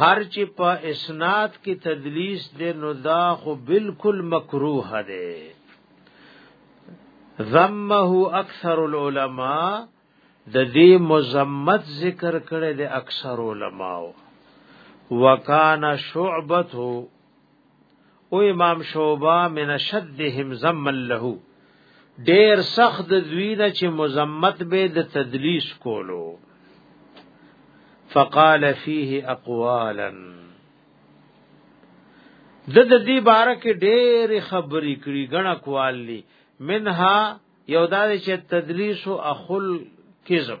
هر چې په اسناد کې تدلیس دی نو دا خو بالکل مکروه دی ذمه اکثر العلماء د دې مزمت ذکر کړي د اکثر علماو وکانا شعبته او امام شعبہ من شدهم ذم له ډیر سخت دوی نه چې مزمت به د تدلیس کولو فقال فيه اقوالا د د دې باره کې ډېر خبرې کړي غنا کوالي منها یو دا چې تدلیس او اخل کذب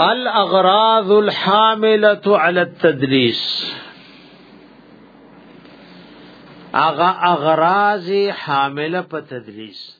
الاغراض الحامله على التدریس اغا اغراض حامله په تدریس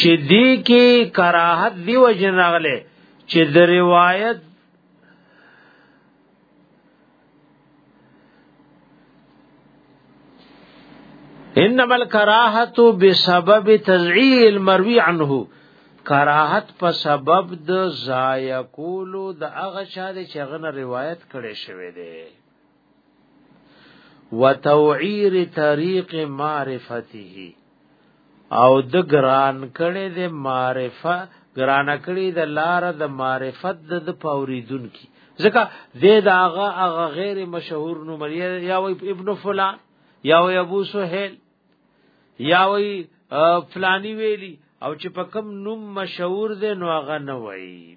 چې دی کې کراهت دی وجن راغله چې د روایت انما الکراهت بسبب تزعیع المروی عنه کراهت په سبب د ضایع کولو د هغه شاده چې غنه روایت کړي شوی دی وتوعیر طریق معرفته او د ګران کړي د معرفه ګران کړي د لار د معرفت د پوریدون کی ځکه د داغه هغه غیر مشهور نو مریا یا ابن فلان یا ابو سهیل یا وی فلانی ویلی او چې په کم نوم مشهور دی نو هغه نه وایي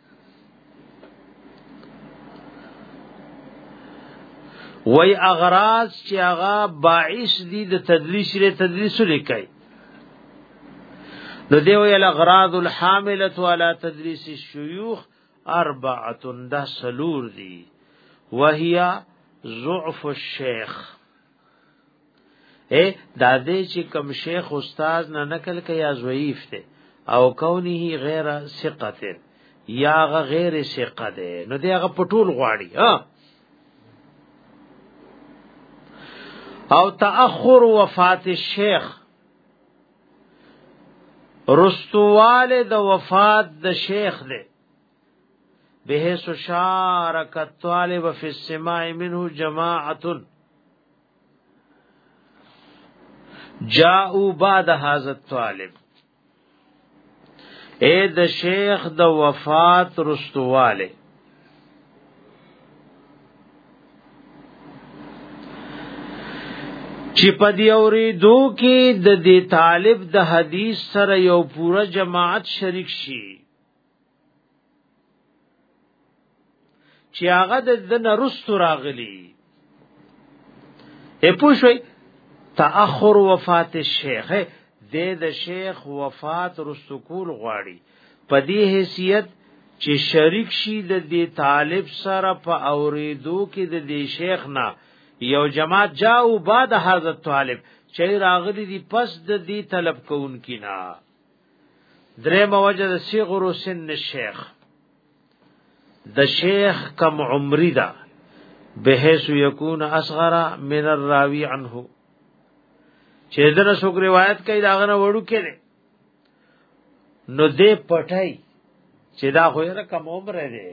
وای اغراض چې هغه باعث دي د تدلیس لري تدلیس لیکي نو دی ویل اغراض الحامله علی تدریس الشيوخ اربعه ده سلور دي وهي ضعف الشيخ اے دا دې چې کم شیخ استاد نه نقل کوي یا ضعیف دی او کونه غیر ثقه دی یا غیر ثقه دی نو دی هغه پټول غواړي ها او تاخر وفات الشیخ رستواله د وفات د شیخ دی به شارک الطالب فی السماع منه جماعت جاءوا بعد هذا الطالب اے د شیخ د وفات رستواله چې په دی اوریدو کې د دې طالب د حدیث سره یو پورا جماعت شریک شي چې هغه د دنه رستو راغلی اے پوښوي تاخر وفات الشیخ د د شیخ وفات رستو کول غواړي په دې حیثیت چې شریک شي د دې طالب سره په اوریدو کې د دې شیخ نه یو جماعت جاو بعد حضرت طالب چې راغلي دي پس د دې طلب کوونکی نه درې موجه د صغر سن شیخ د شیخ کم عمری دا بحیث یکون اصغر من الراوی عنه چې دنه څوک روایت کوي دا غنه وړو کې دي نو دې پټای چې دا خو یې کم عمر دی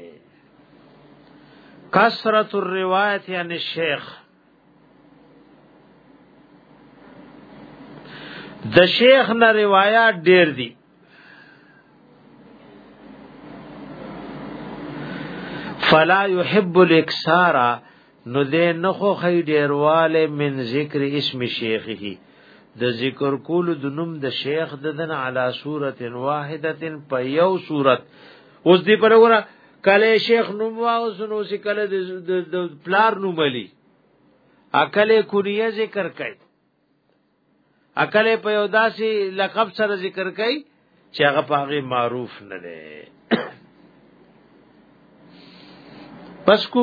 کثرت الروایت یعنی شیخ د شیخ نه روایت ډیر دي فلا يحب الاكثار نو دې نه خو خې ډیرواله من ذکر اسم شیخه د ذکر کول د نوم د شیخ د دن علی صورت واحده په یو صورت اوس دې پر وره کله شیخ نوم واوس نو چې کله د پلار نوم علی عقل کلیه ذکر کړي عقل په یو داسې لقب سره ذکر کړي چې هغه پاغه معروف نه دی پس کو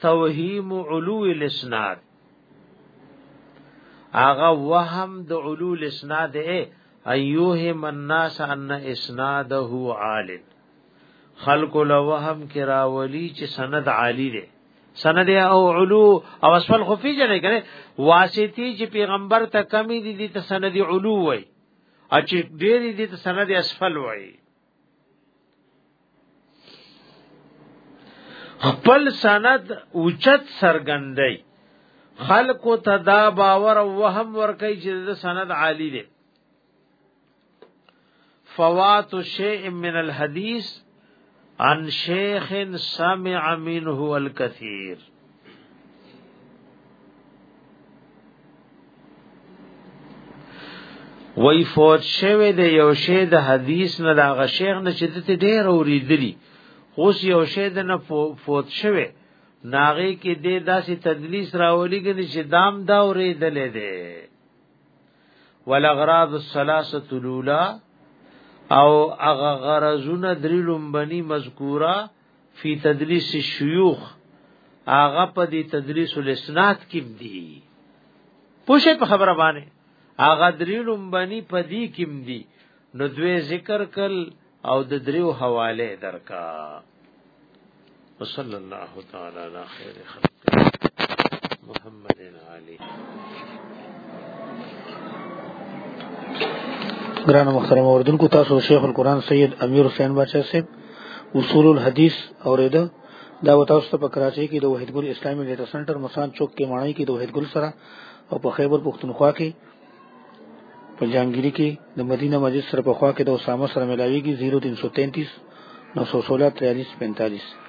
توهیم علو الاسناد اغه وهم د علو الاسناد ای ایوهم الناس ان اسناده عال خلق له وهم کراولی چې سند عالی دی سند او علو او اسفل خفی جنې کنه واسطی چې پیغمبر ته کمی دي دي ته سند علو وای اچ ډېری دي ته سند اسفل وای خپل سند اوچت سرګندای خلق ته دا باور او وهم ورکي چې د سند عالی دی فوات شیء من الحدیث عن شیخ سمع منه الكثير وای فوت شوه د یو شی د حدیث نه دا غ شیخ نه چې ته ډیر اوریدلی اوس یو شی د نه فوت شوه ناغه کې د داسې تدلیس راولي کې چې دام دا اوریدلې ده ولغراض الثلاثه الاولى او اغه غرزونه درې لومبني مذکوره فی تدریس الشیوخ هغه په دې تدریس الاسناد کې دی پوښې په خبره باندې هغه درې لومبني په دې کې دی نو دوی ذکر کل او د دریو حواله درکا وصلی الله تعالی علی خیر خلق محمد ګران محترم اوردونکو تاسو شیخ القرآن سید امیر حسین بادشاہ صاحب اصول الحدیث اوریده دا و تاسو ته په کراچۍ کې د وحید ګل اسلامي ډیټا سنټر مسان چوک کې ماڼۍ کې د وحید ګل سره او په خیبر پښتونخوا کې په جانګيري کې د مدینه مسجد سره په خوا کې د اسامه سره ملاويږي 0333 916 4345